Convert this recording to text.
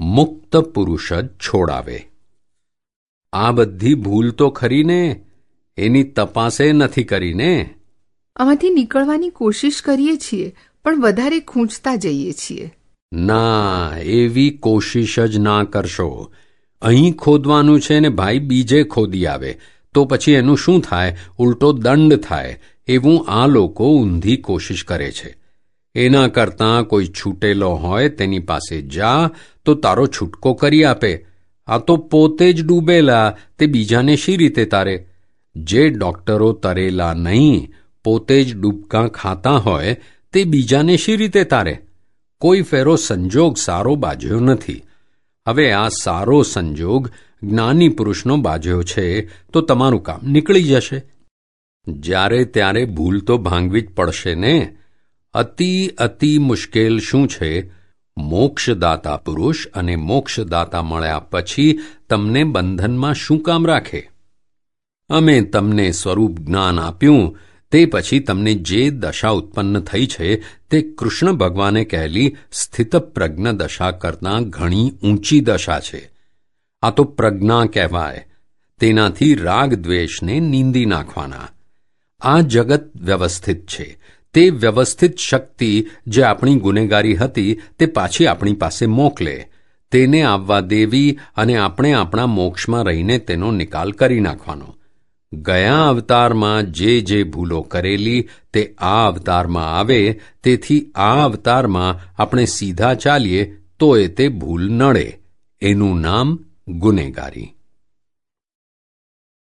મુક્ત પુરુષ જ છોડાવે. આ બધી ભૂલ તો ખરીને એની તપાસે નથી કરીને. આમાંથી નીકળવાની કોશિશ કરીએ છીએ પણ વધારે ખૂંચતા જઈએ છીએ. ના એવી કોશિશ જ ના કરશો. અહીં ખોદવાનું છે ને ભાઈ બીજે ખોદી આવે તો પછી એનું શું થાય? ઉલટો દંડ થાય. એવું આ લોકો ઊંધી કોશિશ કરે છે. એના કરતાં કોઈ છૂટેલો હોય તેની પાસે જા, તો તારો છૂટકો કરી આપે. આ તો પોતે જ ડૂબેલા, તે બીજાને શી રીતે તારે? જે ડોક્ટરો તરેલા નહીં, પોતે જ ડૂબકા ખાતા હોય, તે બીજાને શી રીતે તારે? કોઈ ફેરો સંજોગ સારો બાજ્યો નથી. હવે આ સારો સંજોગ જ્ઞાની પુરુષનો બાજ્યો છે, તો તમારું કામ નીકળી જશે. જ્યારે ત્યારે ભૂલ તો ભાંગવી જ પડશે ને? અતિ અતિ મુશ્કેલ શું છે? મોક્ષદાતા પુરુષ અને મોક્ષદાતા મળ્યા પછી તમને બંધનમાં શું કામ રાખે? અમે તમને સ્વરૂપ જ્ઞાન આપ્યું, તે પછી તમને જે દશા ઉત્પન્ન થઈ છે, તે કૃષ્ણ ભગવાને કહેલી સ્થિતપ્રજ્ઞ દશા કરતાં ઘણી ઊંચી દશા છે. આ તો પ્રજ્ઞા કહેવાય. તેનાથી રાગ દ્વેષને નીંદી નાખવાના. આ જગત વ્યવસ્થિત છે. તે વ્યવસ્થિત શક્તિ જે આપણી ગુનેગારી હતી તે પાછી આપણી પાસે મોકલે. તેને આવવા દેવી અને આપણે આપણા મોક્ષમાં રહીને તેનો નિકાલ કરી નાખવાનો. ગયા અવતારમાં જે જે ભૂલો કરેલી તે આ અવતારમાં આવે, તેથી આ અવતારમાં આપણે સીધા ચાલીએ તો એ તે ભૂલ નડે. એનું નામ ગુનેગારી.